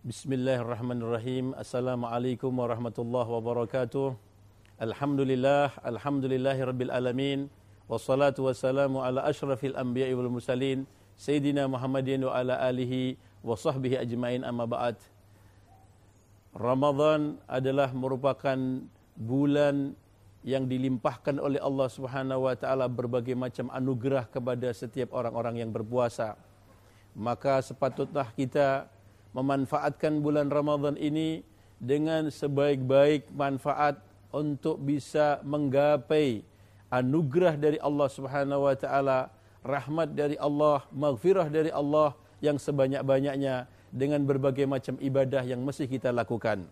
Bismillahirrahmanirrahim. Assalamualaikum warahmatullahi wabarakatuh. Alhamdulillah, alhamdulillahi rabbil alamin. Wassalatu wassalamu ala ashrafil anbiya'i wal mursalin. Sayyidina Muhammadin wa ala alihi wa sahbihi ajmain amma ba'd. Ramadan adalah merupakan bulan yang dilimpahkan oleh Allah Subhanahu wa taala berbagai macam anugerah kepada setiap orang-orang yang berpuasa. Maka sepatutnya kita memanfaatkan bulan Ramadan ini dengan sebaik-baik manfaat untuk bisa menggapai anugerah dari Allah Subhanahu wa taala, rahmat dari Allah, maghfirah dari Allah yang sebanyak-banyaknya dengan berbagai macam ibadah yang mesti kita lakukan.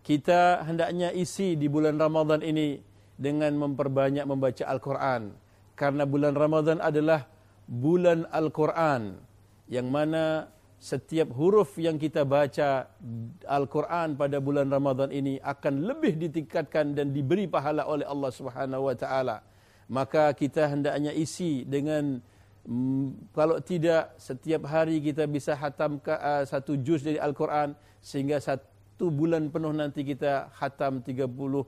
Kita hendaknya isi di bulan Ramadan ini dengan memperbanyak membaca Al-Quran. Karena bulan Ramadan adalah bulan Al-Quran yang mana setiap huruf yang kita baca Al-Quran pada bulan Ramadan ini akan lebih ditingkatkan dan diberi pahala oleh Allah Subhanahu wa taala. Maka kita hendaknya isi dengan mm, kalau tidak setiap hari kita bisa hatam uh, satu juz dari Al-Quran sehingga satu bulan penuh nanti kita hatam 30 uh,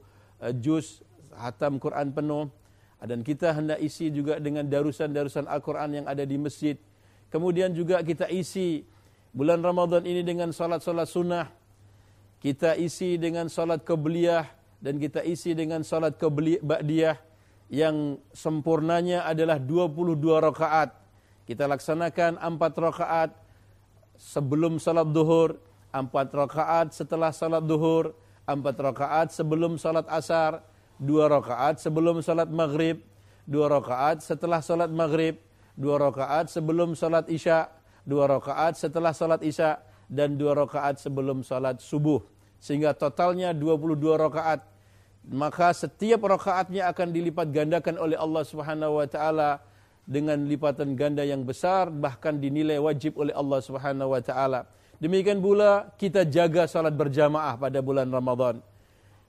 juz hatam Quran penuh dan kita hendak isi juga dengan darusan-darusan Al-Quran yang ada di masjid. Kemudian juga kita isi bulan Ramadan ini dengan salat-salat sunnah. Kita isi dengan salat kebliyah dan kita isi dengan salat ba'diyah yang sempurnanya adalah 22 rakaat. Kita laksanakan 4 rakaat sebelum salat duhur, 4 rakaat setelah salat duhur, 4 rakaat sebelum salat asar, 2 rakaat sebelum salat maghrib, 2 rakaat setelah salat maghrib, 2 rakaat sebelum salat isya' dua rakaat setelah salat isya dan dua rakaat sebelum salat subuh. Sehingga totalnya 22 rakaat. Maka setiap rakaatnya akan dilipat gandakan oleh Allah Subhanahu wa taala dengan lipatan ganda yang besar bahkan dinilai wajib oleh Allah Subhanahu wa taala. Demikian pula kita jaga salat berjamaah pada bulan Ramadan.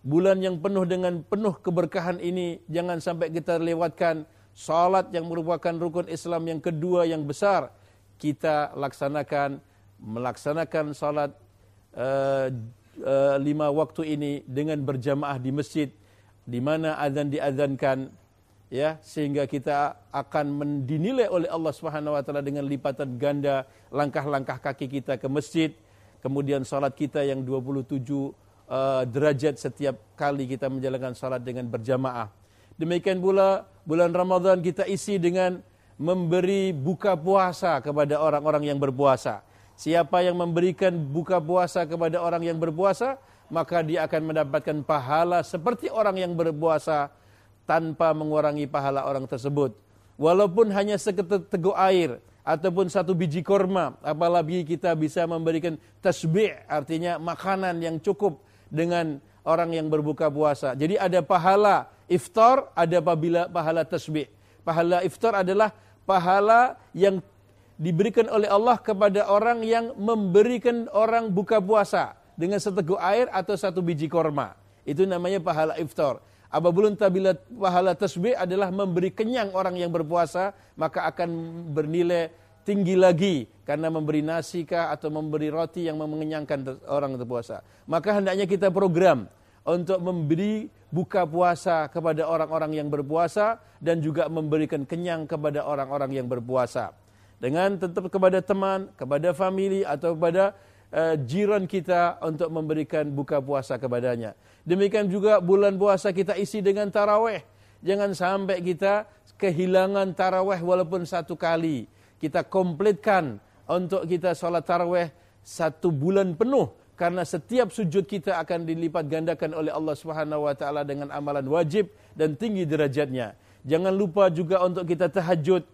Bulan yang penuh dengan penuh keberkahan ini jangan sampai kita lewatkan salat yang merupakan rukun Islam yang kedua yang besar kita laksanakan melaksanakan salat uh, uh, lima waktu ini dengan berjamaah di masjid di mana azan diazankan ya sehingga kita akan dinilai oleh Allah Subhanahu wa taala dengan lipatan ganda langkah-langkah kaki kita ke masjid. Kemudian salat kita yang 27 uh, eh, derajat setiap kali kita menjalankan salat dengan berjamaah. Demikian pula bulan Ramadan kita isi dengan memberi buka puasa kepada orang-orang yang berpuasa. Siapa yang memberikan buka puasa kepada orang yang berpuasa, maka dia akan mendapatkan pahala seperti orang yang berpuasa tanpa mengurangi pahala orang tersebut. Walaupun hanya seketeguk air ataupun satu biji korma, apalagi kita bisa memberikan tasbih, artinya makanan yang cukup dengan orang yang berbuka puasa. Jadi ada pahala iftar, ada apabila pahala tasbih. Pahala iftar adalah pahala yang diberikan oleh Allah kepada orang yang memberikan orang buka puasa dengan seteguk air atau satu biji korma. Itu namanya pahala iftar. Apabila tabila pahala tasbih adalah memberi kenyang orang yang berpuasa, maka akan bernilai tinggi lagi karena memberi nasi kah atau memberi roti yang mengenyangkan orang berpuasa. Maka hendaknya kita program untuk memberi buka puasa kepada orang-orang yang berpuasa dan juga memberikan kenyang kepada orang-orang yang berpuasa. Dengan tetap kepada teman, kepada family atau kepada uh, jiran kita untuk memberikan buka puasa kepadanya. Demikian juga bulan puasa kita isi dengan taraweh. Jangan sampai kita kehilangan taraweh walaupun satu kali. Kita komplitkan untuk kita sholat taraweh satu bulan penuh karena setiap sujud kita akan dilipat gandakan oleh Allah Subhanahu wa taala dengan amalan wajib dan tinggi derajatnya. Jangan lupa juga untuk kita tahajud.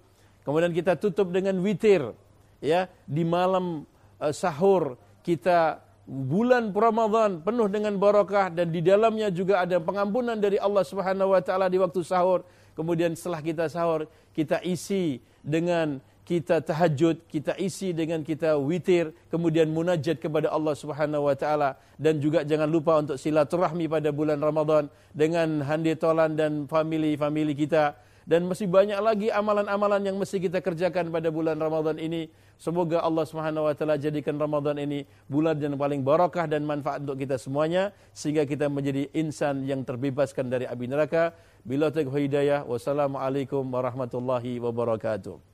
Kemudian kita tutup dengan witir. Ya, di malam uh, sahur kita bulan Ramadan penuh dengan barakah dan di dalamnya juga ada pengampunan dari Allah Subhanahu wa taala di waktu sahur. Kemudian setelah kita sahur, kita isi dengan kita tahajud, kita isi dengan kita witir, kemudian munajat kepada Allah Subhanahu wa taala dan juga jangan lupa untuk silaturahmi pada bulan Ramadan dengan handi tolan dan family-family kita dan masih banyak lagi amalan-amalan yang mesti kita kerjakan pada bulan Ramadan ini. Semoga Allah Subhanahu wa taala jadikan Ramadan ini bulan yang paling barakah dan manfaat untuk kita semuanya sehingga kita menjadi insan yang terbebaskan dari api neraka. Bila hidayah. Wassalamualaikum warahmatullahi wabarakatuh.